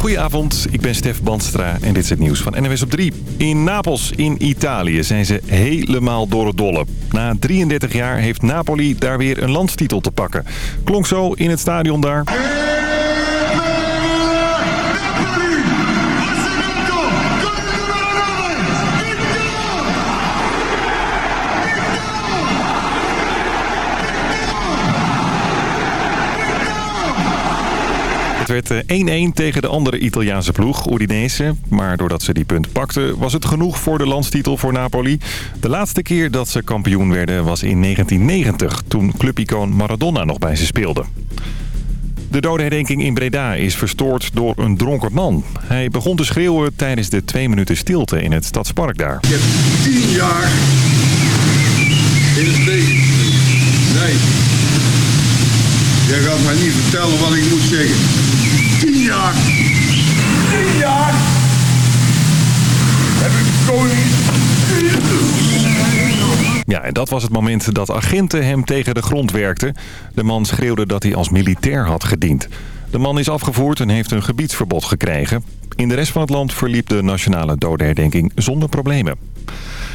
Goedenavond, ik ben Stef Bandstra en dit is het nieuws van NWS op 3. In Napels in Italië zijn ze helemaal door het dolle. Na 33 jaar heeft Napoli daar weer een landstitel te pakken. Klonk zo in het stadion daar. Werd 1-1 eh, tegen de andere Italiaanse ploeg, Udinese. Maar doordat ze die punt pakten, was het genoeg voor de landstitel voor Napoli. De laatste keer dat ze kampioen werden was in 1990, toen clubicoon Maradona nog bij ze speelde. De dodenherdenking in Breda is verstoord door een dronken man. Hij begon te schreeuwen tijdens de twee minuten stilte in het stadspark daar. Ik heb tien jaar in het leven. Nee. Jij gaat mij niet vertellen wat ik moet zeggen. Jaar. Tien jaar. Heb ik koning. Ja, en dat was het moment dat agenten hem tegen de grond werkten. De man schreeuwde dat hij als militair had gediend. De man is afgevoerd en heeft een gebiedsverbod gekregen. In de rest van het land verliep de nationale dodenherdenking zonder problemen.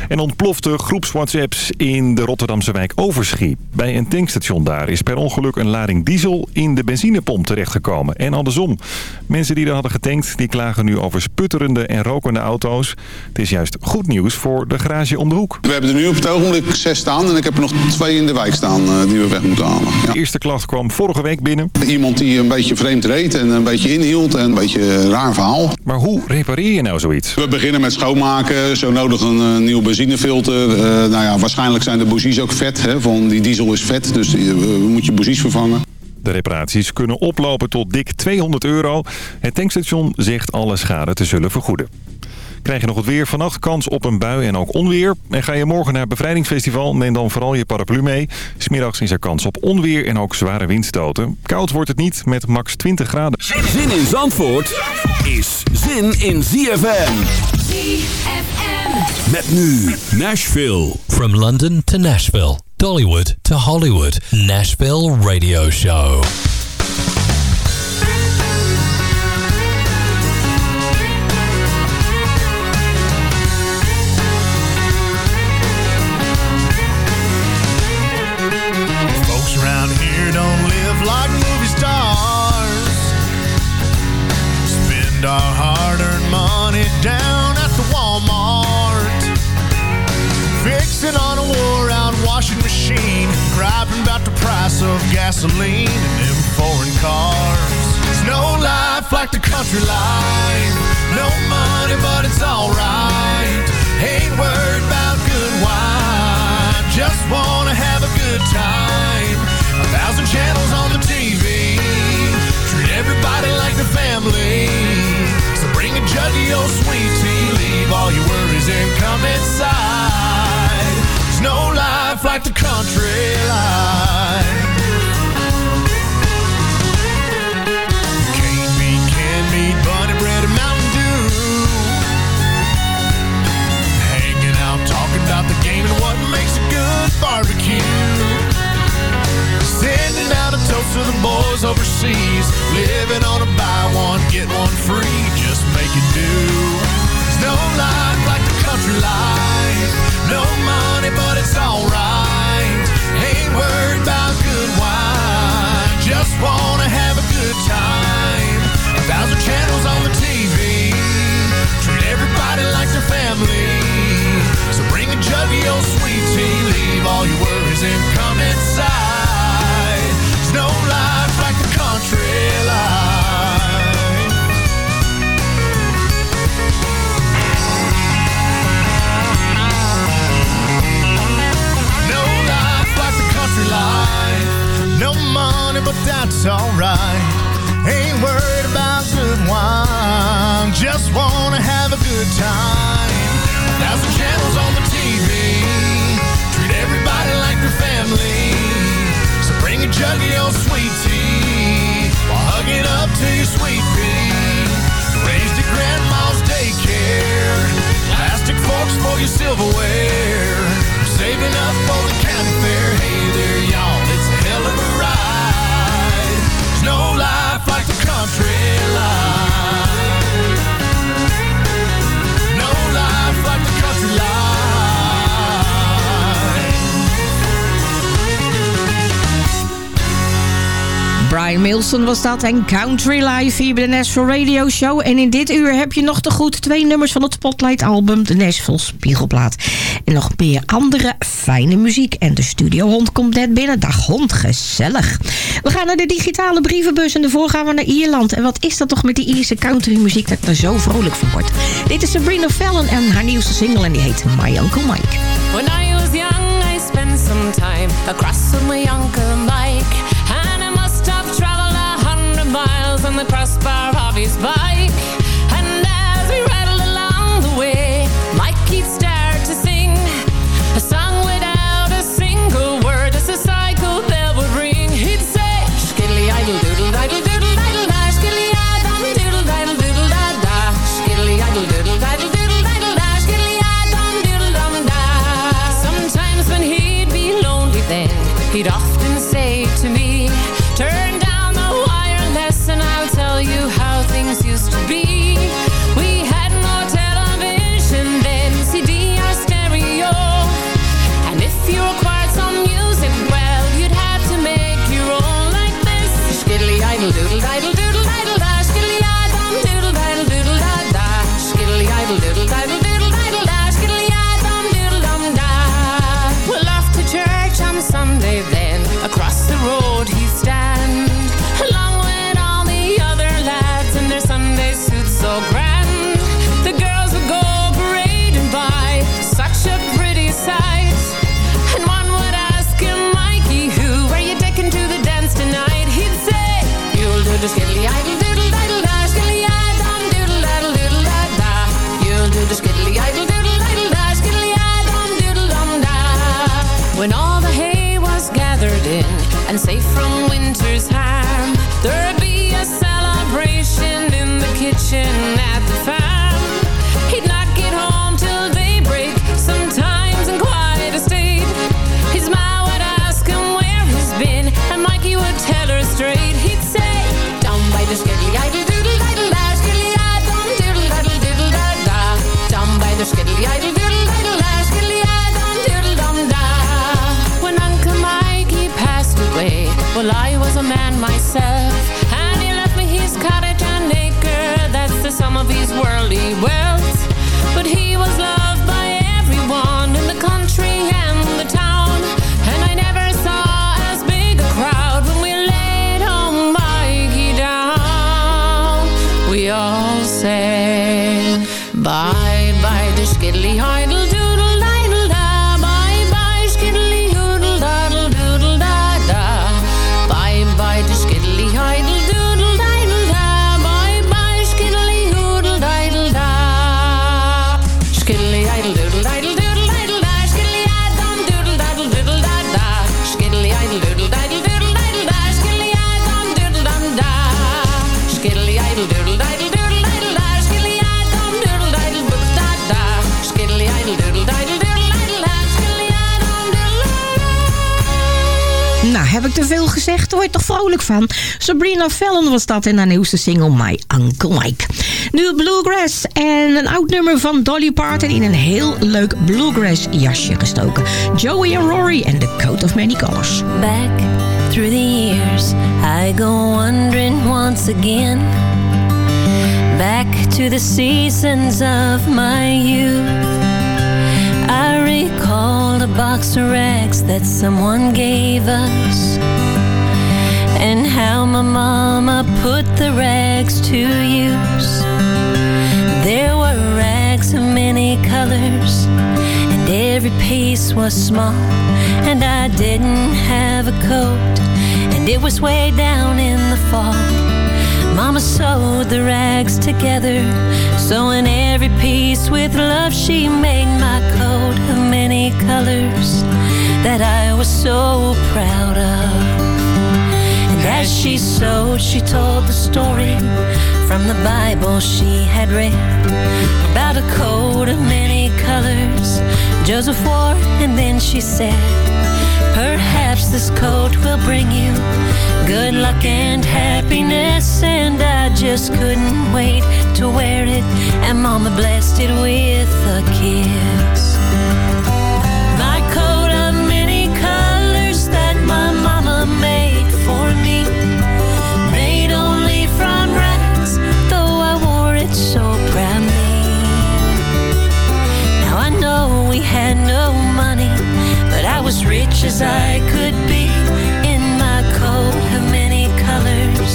En ontplofte groeps-WhatsApps in de Rotterdamse wijk Overschie. Bij een tankstation daar is per ongeluk een lading diesel in de benzinepomp terechtgekomen. En andersom. Mensen die er hadden getankt, die klagen nu over sputterende en rokende auto's. Het is juist goed nieuws voor de garage om de hoek. We hebben er nu op het ogenblik zes staan en ik heb er nog twee in de wijk staan eh, die we weg moeten halen. Ja. De eerste klacht kwam vorige week binnen. Iemand die een beetje vreemd reed en een beetje inhield en een beetje een raar verhaal. Maar hoe repareer je nou zoiets? We beginnen met schoonmaken, zo nodig een uh, nieuw benzinefilter. Uh, nou ja, waarschijnlijk zijn de bougies ook vet. Hè, van die diesel is vet, dus uh, moet je bougies vervangen. De reparaties kunnen oplopen tot dik 200 euro. Het tankstation zegt alle schade te zullen vergoeden. Krijg je nog het weer? Vannacht kans op een bui en ook onweer. En ga je morgen naar het bevrijdingsfestival, neem dan vooral je paraplu mee. Smiddags is er kans op onweer en ook zware windstoten. Koud wordt het niet met max 20 graden. Zin in Zandvoort is zin in ZFM. ZFM. Met nu Nashville. From London to Nashville, Dollywood to Hollywood, Nashville Radio Show. Gasoline and them foreign cars. It's no life like the country life. No money, but it's alright. Ain't worried about good wine. Just wanna have a good time. A thousand channels on the TV. Treat everybody like the family. So bring a jug of your sweet tea. Leave all your worries and come inside. There's no life like the country life. Barbecue. Sending out a toast to the boys overseas. Living on a buy one, get one free. Just make it do. There's no life like the country life. No money, but it's alright. And come inside. There's no life like the country life. No life like the country life. No money, but that's alright. Ain't worried about good wine. Just wanna have a good time. Thousand channels on the TV. Jug your sweet tea. While hugging up to your sweet pea. Raised at grandma's daycare. Plastic forks for your silverware. Saving up for the county fair. Hey there, y'all, it's a hell of a ride. There's no life like the country life. Milson was dat en Country Life hier bij de Nashville Radio Show. En in dit uur heb je nog te goed twee nummers van het Spotlight album, de Nashville Spiegelplaat. En nog meer andere fijne muziek. En de studiohond komt net binnen. Dag hond, gezellig. We gaan naar de digitale brievenbus en daarvoor gaan we naar Ierland. En wat is dat toch met die Ierse country muziek dat ik er zo vrolijk van word. Dit is Sabrina Fallon en haar nieuwste single en die heet My Uncle Mike. When I was young I spent some time across my Uncle the of his bike van? Sabrina Fallon was dat in haar nieuwste single My Uncle Mike. Nu Bluegrass en een oud nummer van Dolly Parton in een heel leuk Bluegrass jasje gestoken. Joey and Rory en The Coat of Many Colors. Back through the years, I go wandering once again. Back to the seasons of my youth. I recall the box of rags that someone gave us. And how my mama put the rags to use. There were rags of many colors, and every piece was small. And I didn't have a coat, and it was way down in the fall. Mama sewed the rags together, sewing every piece with love. She made my coat of many colors that I was so proud of. As she sewed, she told the story from the Bible she had read about a coat of many colors Joseph wore, and then she said, Perhaps this coat will bring you good luck and happiness. And I just couldn't wait to wear it, and Mama blessed it with a kiss. had no money, but I was rich as I could be in my coat of many colors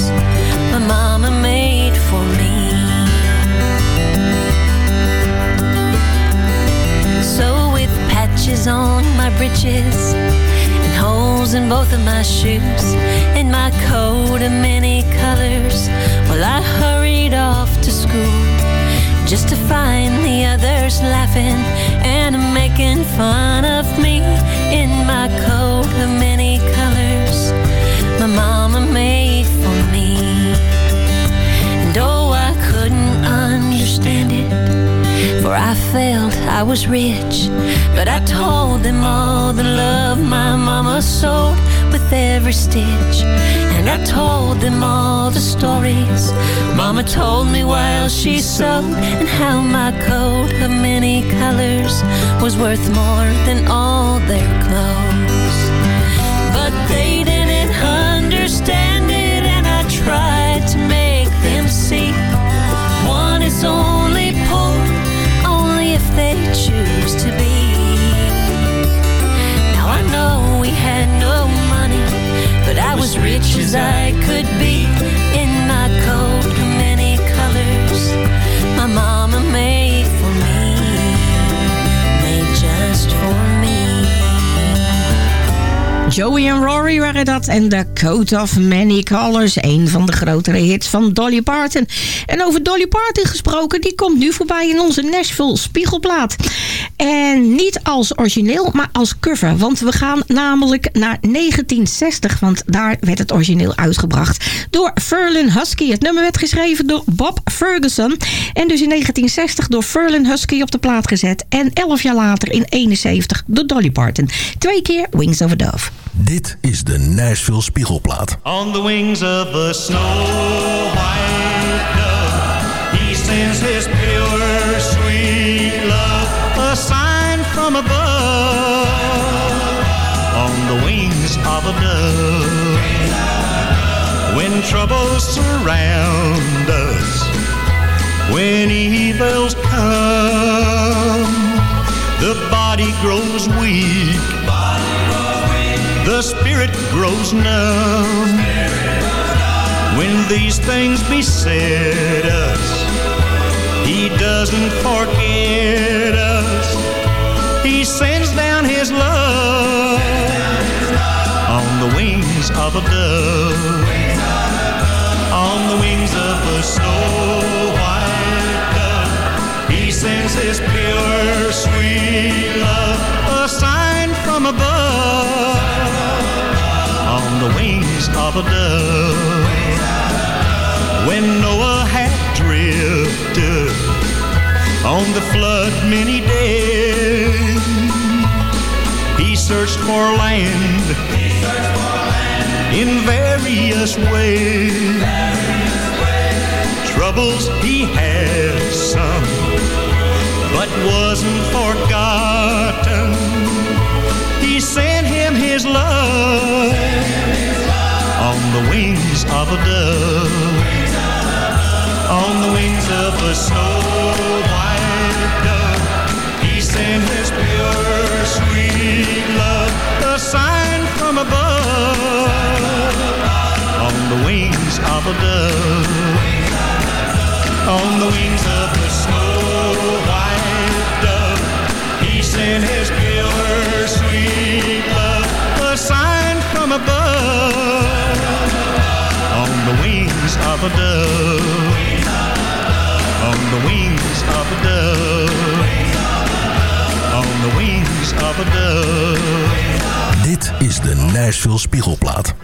my mama made for me. So with patches on my breeches and holes in both of my shoes in my coat of many colors, well I hurried off to school just to find the others laughing and making fun of me in my coat of many colors. My mama made for me. And oh, I couldn't understand it. For I felt I was rich, but I told them all the love my mama sewed with every stitch. And I told them all the stories mama told me while she sewed, and how my coat of many colors was worth more than all their clothes. But they didn't understand it, and I tried but I was rich as I could be Joey en Rory waren dat. En The Coat of Many Colors. Een van de grotere hits van Dolly Parton. En over Dolly Parton gesproken. Die komt nu voorbij in onze Nashville Spiegelplaat. En niet als origineel, maar als cover. Want we gaan namelijk naar 1960. Want daar werd het origineel uitgebracht. Door Ferlin Husky. Het nummer werd geschreven door Bob Ferguson. En dus in 1960 door Ferlin Husky op de plaat gezet. En 11 jaar later in 71 door Dolly Parton. Twee keer Wings of a Dove. Dit is de Nashville Spiegelplaat. On the wings of a snow white dove, he sends his pure sweet love, a sign from above. On the wings of a dove, when troubles surround us, when evils come, the body grows weak. The spirit grows numb. When these things beset us, He doesn't forget us. He sends down His love on the wings of a dove. On the wings of a snow white dove, He sends His When Noah had drifted on the flood many days, he searched for land in various ways. Troubles he had some, but wasn't forgotten. He sent him his love on the wings of a dove. On the wings of a snow white dove, he sent his pure, sweet love, a sign from above. On the wings of a dove. On the wings of a snow white dove, he sent his pure, sweet love, a sign from above. The wings of a dove. On the wings of a dove. On the wings of a dove. Dit is de Nashville Spiegelplaat.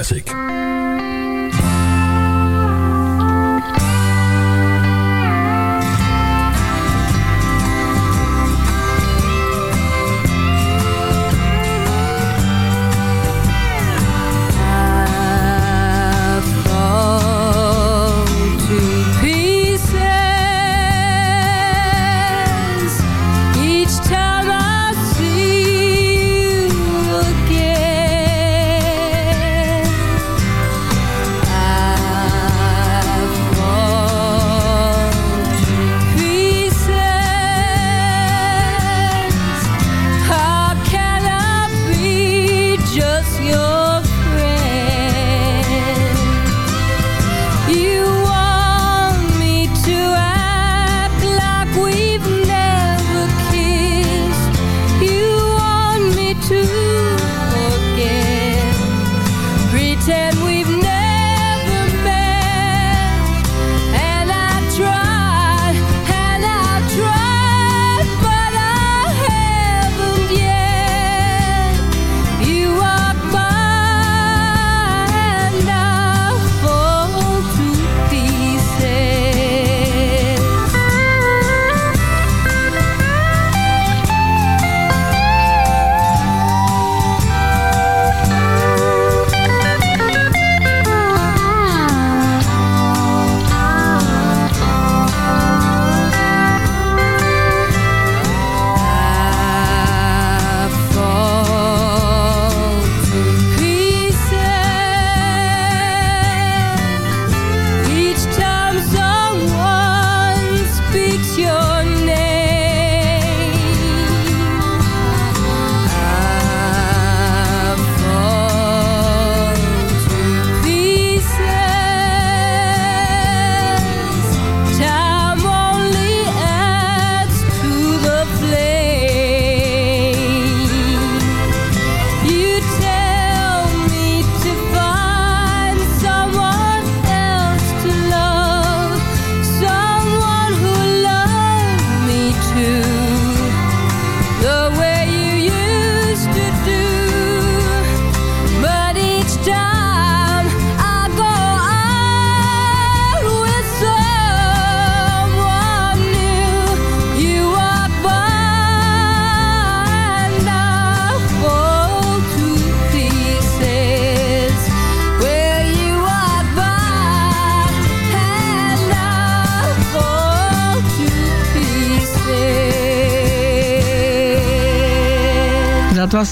Classic.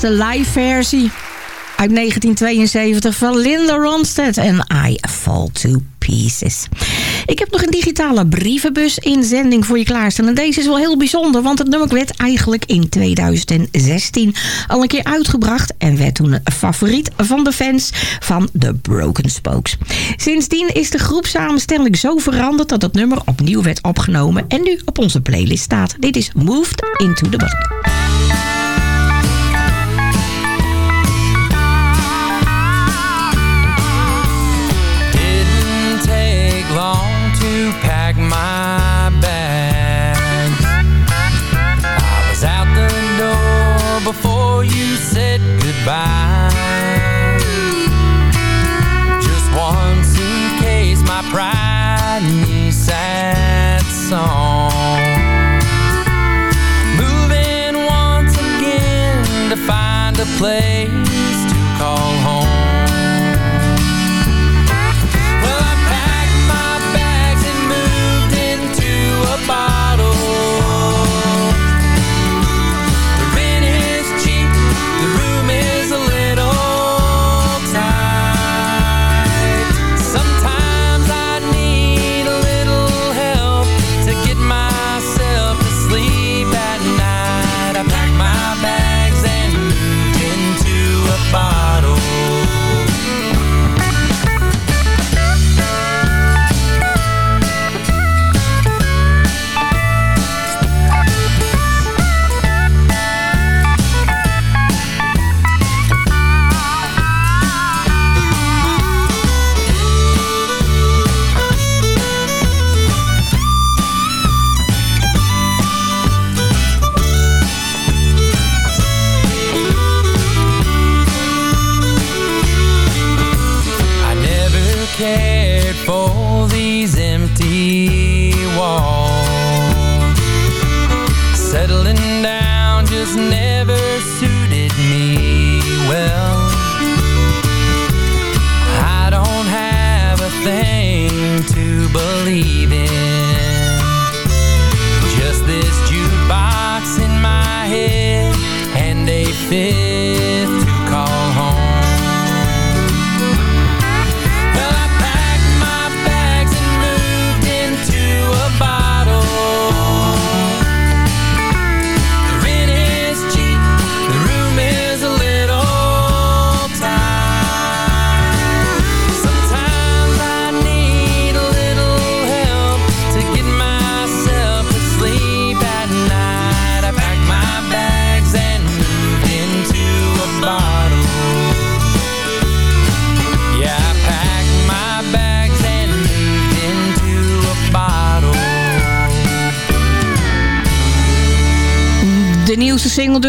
de live versie uit 1972 van Linda Ronstadt en I Fall To Pieces. Ik heb nog een digitale brievenbus inzending voor je klaarstaan. En deze is wel heel bijzonder, want het nummer werd eigenlijk in 2016 al een keer uitgebracht. En werd toen een favoriet van de fans van The Broken Spokes. Sindsdien is de groepsamenstelling zo veranderd dat het nummer opnieuw werd opgenomen. En nu op onze playlist staat. Dit is Moved Into The Bottom. play.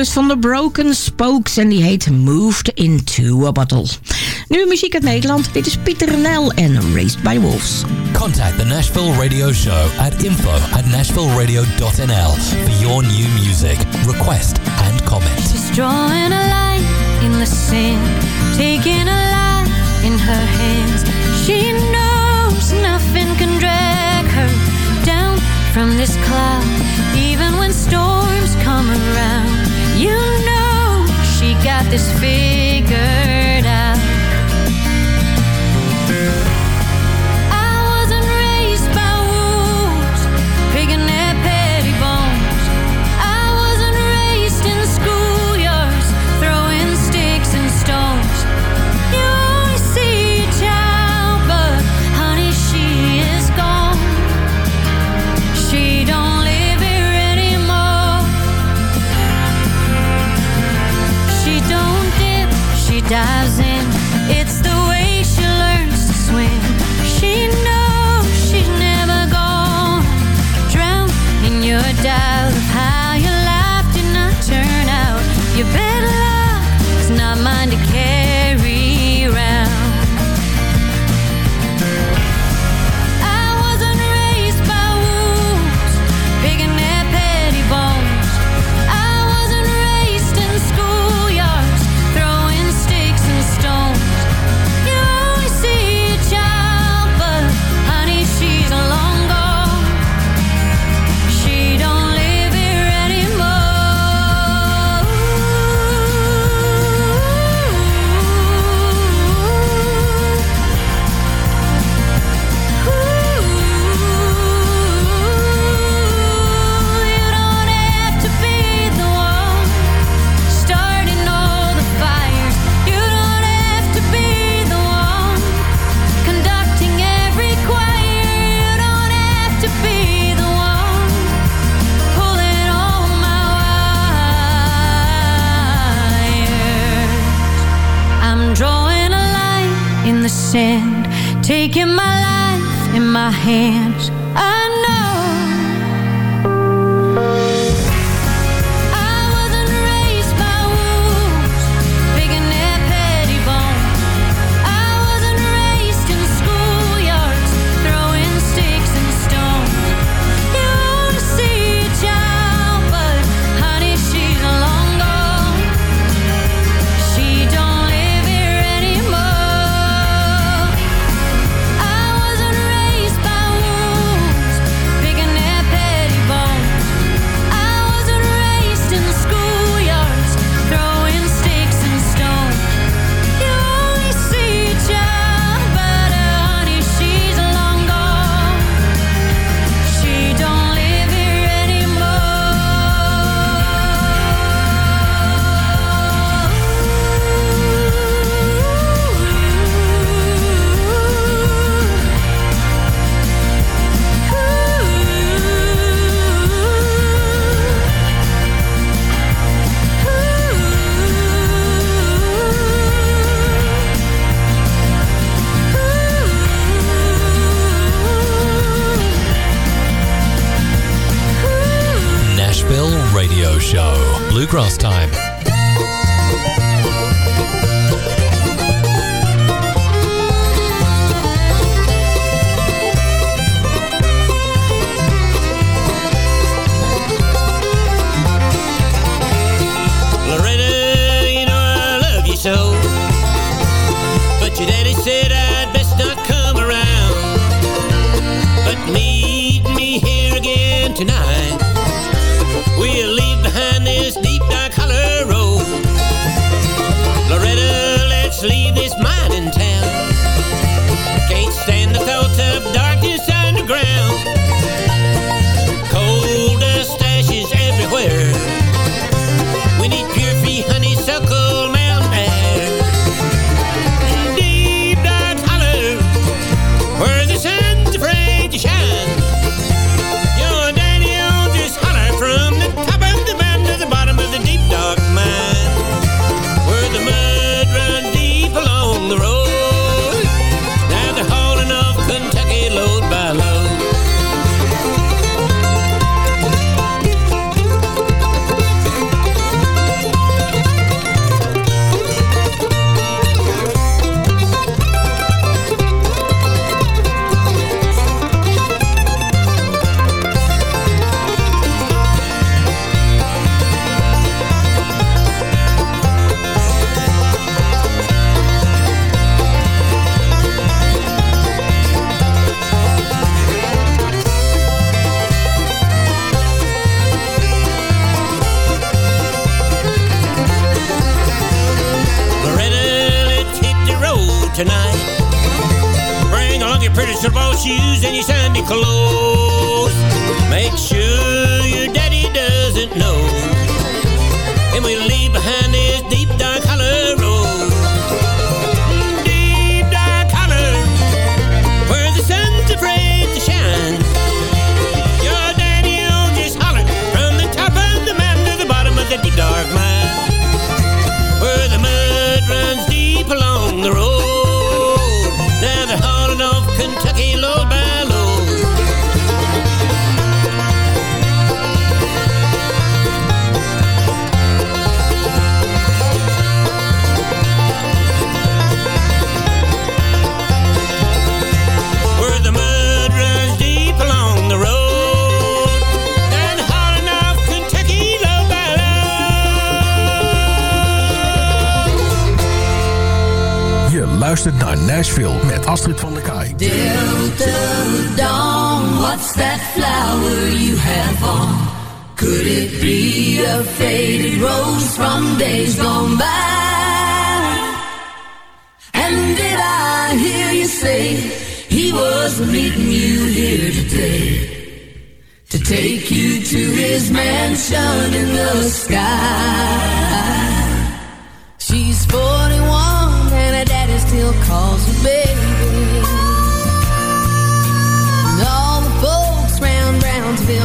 zangeres van de Broken Spokes en die heet Moved Into a Bottle. Nu muziek uit Nederland. Dit is Pieter Nel en Raised by Wolves. Contact the Nashville Radio Show at info at nashvilleradio.nl for your new music, request and comment. She's drawing a line in the sand, taking a life in her hands. She knows nothing can drag her down from this cloud, even when storms come around. You know she got this figure. dives in. It's the way she learns to swim. She knows she's never gonna drown in your dive. What's that flower you have on? Could it be a faded rose from days gone by? And did I hear you say he was meeting you here today? To take you to his mansion in the sky. She's 41 and her daddy still calls her baby.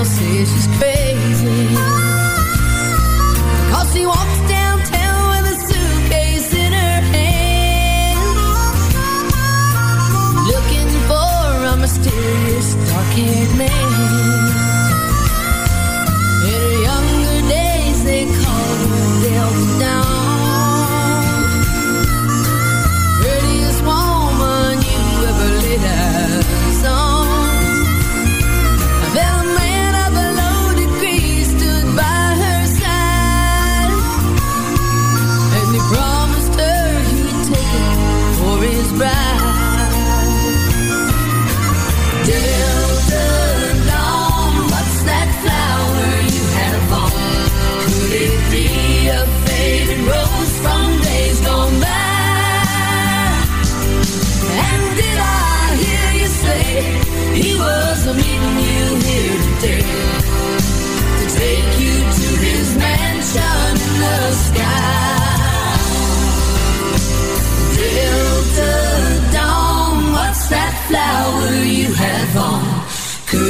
Brownsville say she's crazy. Cause she walks downtown with a suitcase in her hand. Looking for a mysterious dark-haired man.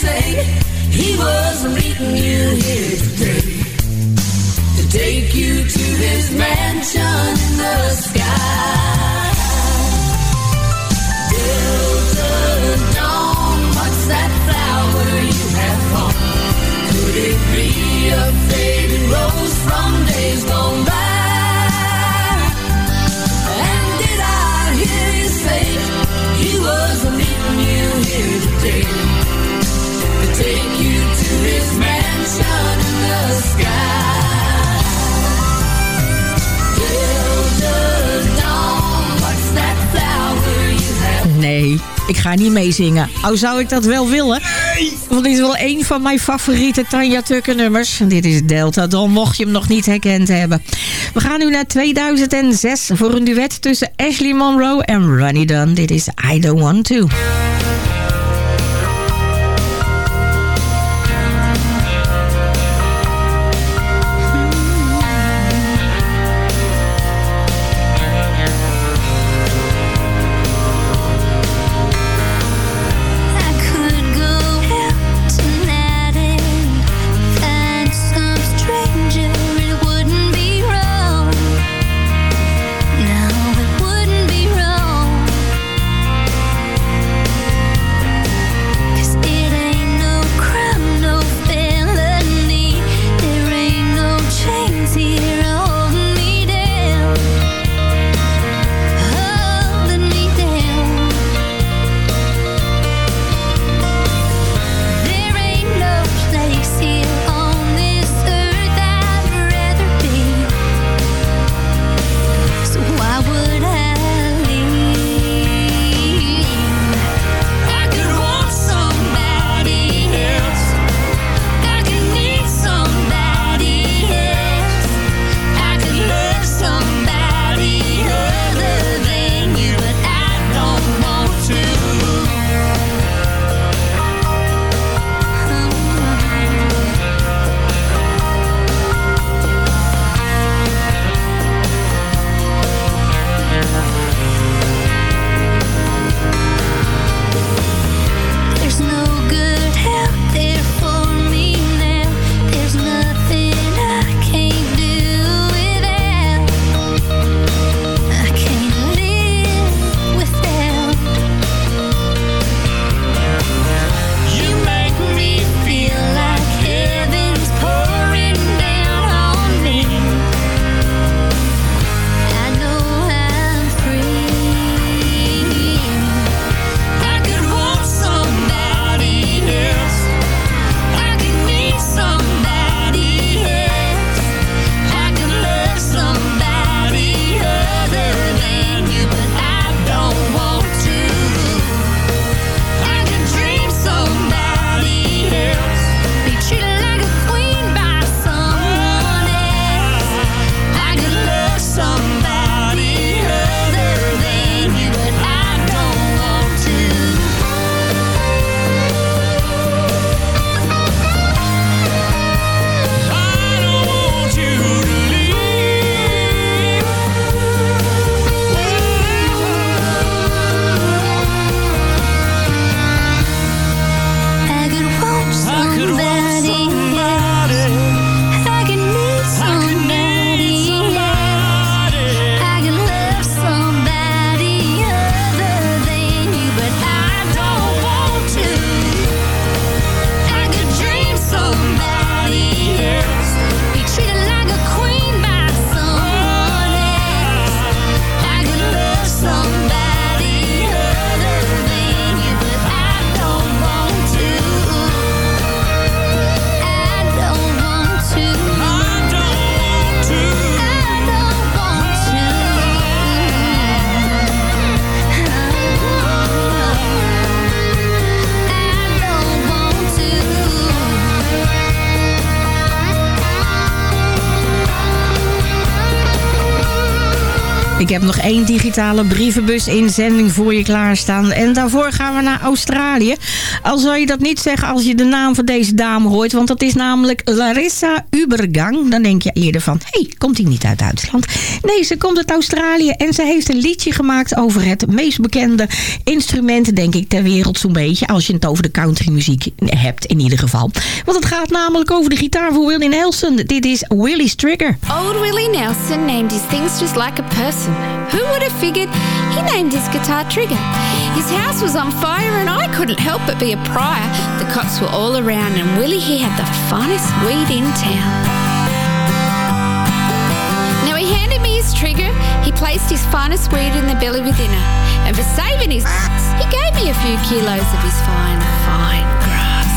Say he was meeting you here today to take you to his mansion in the sky? Delta Dawn, what's that flower you have on? Could it be a faded rose from days gone Nee, ik ga niet meezingen. Oh, zou ik dat wel willen? Want dit is wel een van mijn favoriete Tanja Tucker nummers. En dit is Delta Dawn, mocht je hem nog niet herkend hebben. We gaan nu naar 2006 voor een duet tussen Ashley Monroe en Ronnie Dunn. Dit is I Don't Want To. Heb nog één digitale brievenbus-inzending voor je klaarstaan. En daarvoor gaan we naar Australië. Al zou je dat niet zeggen als je de naam van deze dame hoort. Want dat is namelijk Larissa Ubergang. Dan denk je eerder van, hé, hey, komt die niet uit Duitsland? Nee, ze komt uit Australië. En ze heeft een liedje gemaakt over het meest bekende instrument, denk ik, ter wereld zo'n beetje. Als je het over de countrymuziek hebt, in ieder geval. Want het gaat namelijk over de gitaar voor Willie Nelson. Dit is Willie's Trigger. Old Willie Nelson named his things just like a person. Who would have figured he named his guitar Trigger? His house was on fire and I couldn't help but be a prior. The cops were all around and Willie, he had the finest weed in town. Now he handed me his trigger, he placed his finest weed in the belly within her. And for saving his he gave me a few kilos of his fine, fine grass.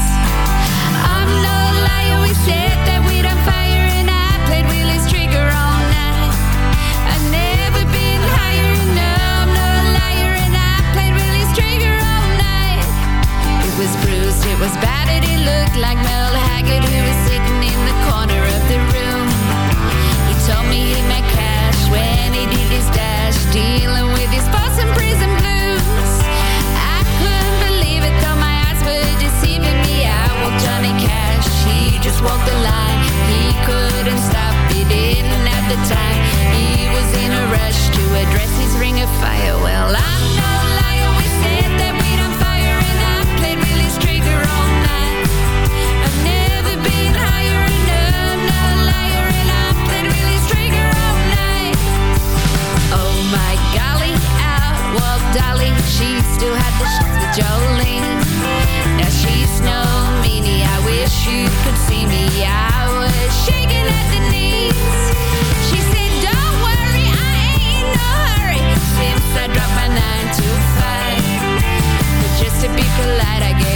I'm no liar, we said that we'd on fire was battered, it looked like Merle Haggard who was sitting in the corner of the room. He told me he cash when he did his dash, dealing with his blues. I couldn't believe it, though my eyes were deceiving me. I Johnny Cash, he just walked the line. He couldn't stop, he didn't the time. He was in a rush to address his ring of fire. Well, I'm no liar, we said that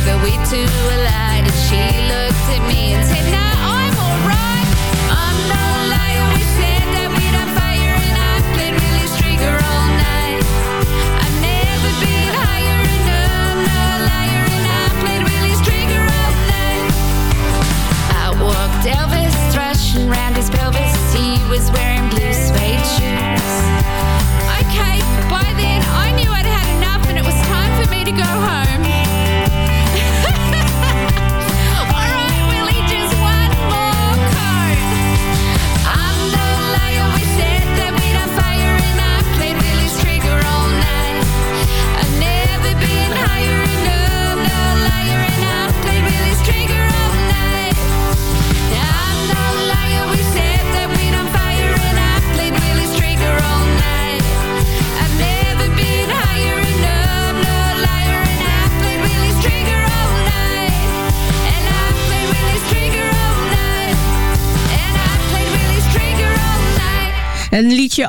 polite, we gave her weed to a light, and she looked at me and said,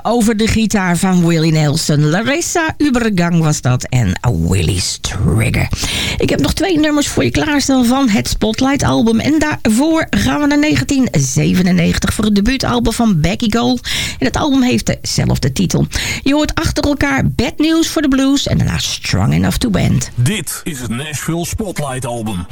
over de gitaar van Willie Nelson. Larissa Ubergang was dat. En Willie's Trigger. Ik heb nog twee nummers voor je klaarstaan van het Spotlight album. En daarvoor gaan we naar 1997 voor het debuutalbum van Becky Gold. En het album heeft dezelfde titel. Je hoort achter elkaar Bad News for the Blues en daarna Strong Enough to Bend. Dit is het Nashville Spotlight Album.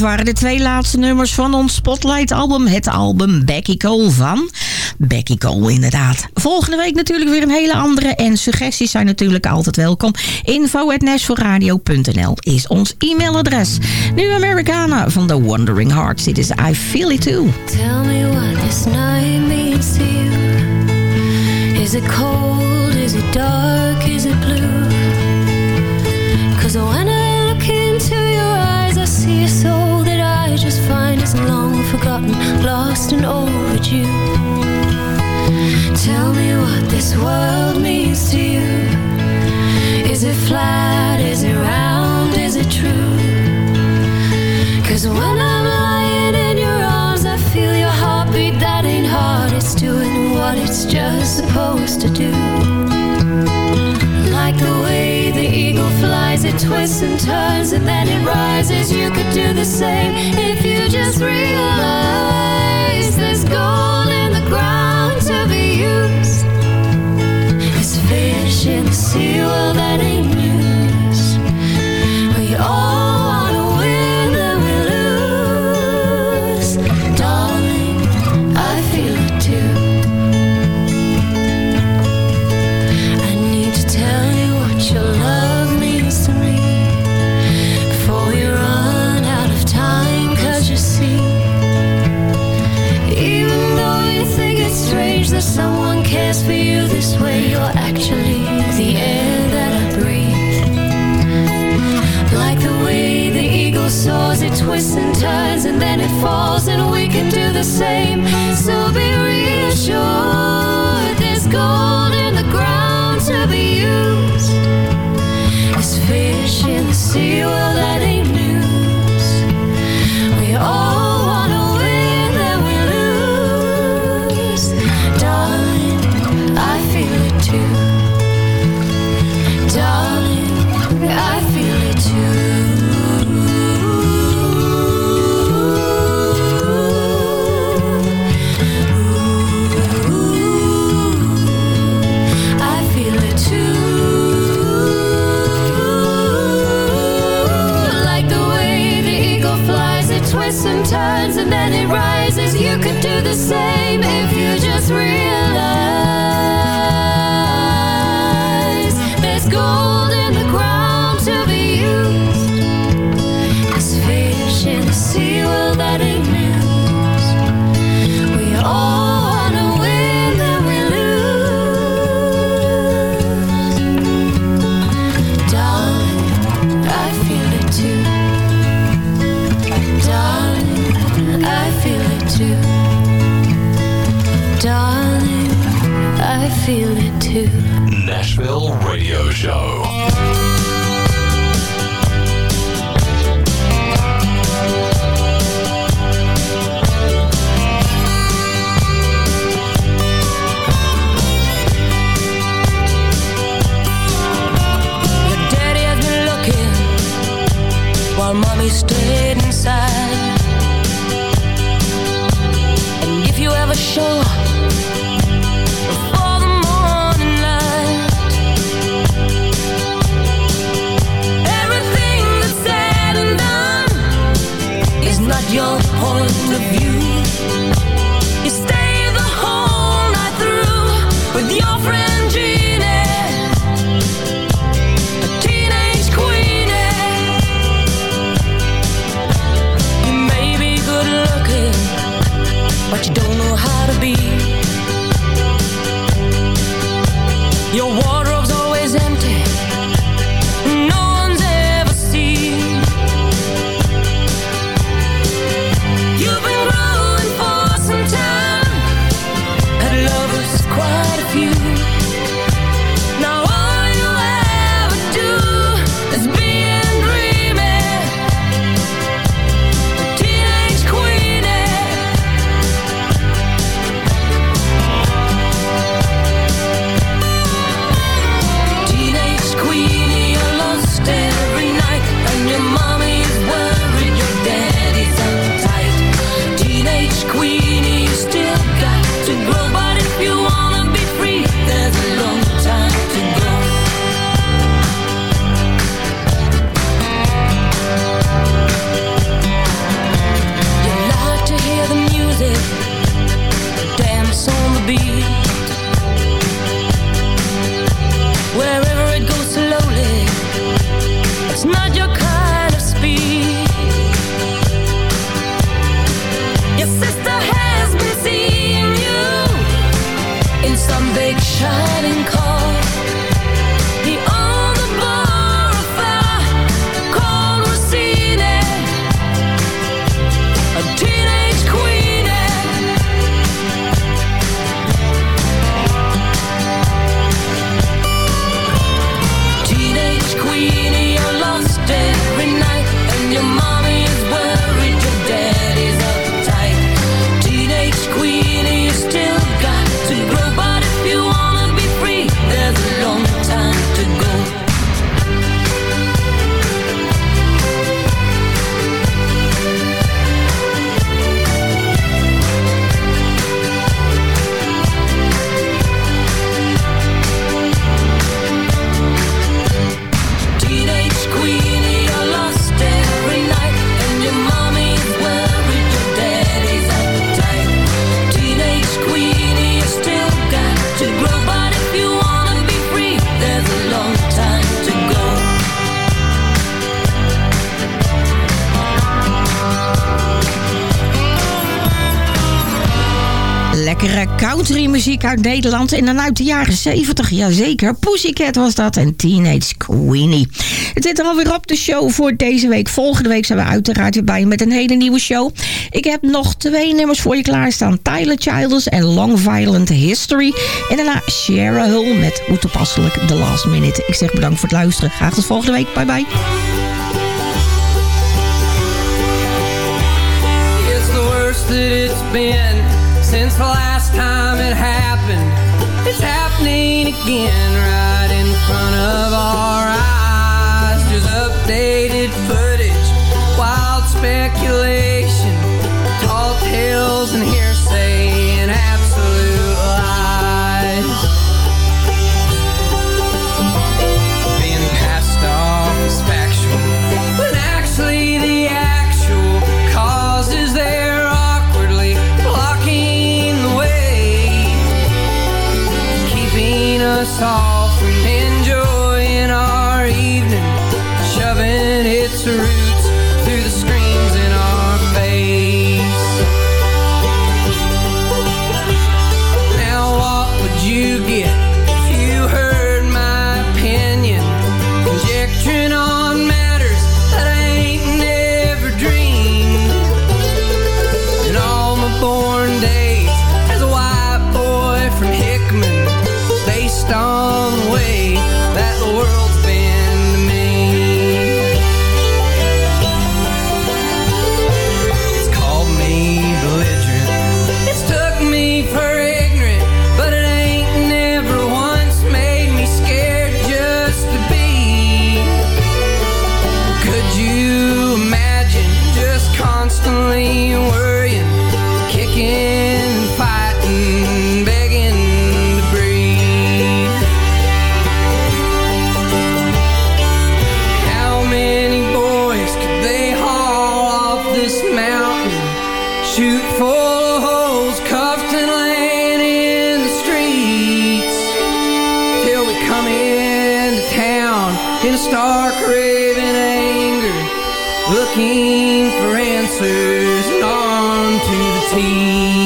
waren de twee laatste nummers van ons Spotlight-album. Het album Becky Cole van Becky Cole, inderdaad. Volgende week natuurlijk weer een hele andere. En suggesties zijn natuurlijk altijd welkom. info.nashforradio.nl is ons e-mailadres. Nu Americana van The Wandering Hearts. Dit is I Feel It Too. Tell me what this night means to you. Is it cold? Is it dark? Is it blue? Cause when I look into your eyes I see you so long forgotten, lost and overdue. Tell me what this world means to you. Is it flat? Is it round? Is it true? Cause when I'm lying in your arms, I feel your heartbeat that ain't hard. It's doing what it's just supposed to do like the way the eagle flies. It twists and turns and then it rises. You could do the same if you just realize there's gold in the ground to be used. There's fish in the sea, well, that ain't you. drie muziek uit Nederland en dan uit de jaren 70. Jazeker, Pussycat was dat en Teenage Queenie. Het zit er alweer op de show voor deze week. Volgende week zijn we uiteraard weer bij met een hele nieuwe show. Ik heb nog twee nummers voor je klaarstaan. Tyler Childers en Long Violent History. En daarna Shara Hull met hoe toepasselijk The Last Minute. Ik zeg bedankt voor het luisteren. Graag tot volgende week. Bye bye. It's the worst that it's been since last time again. looking for answers and on to the team.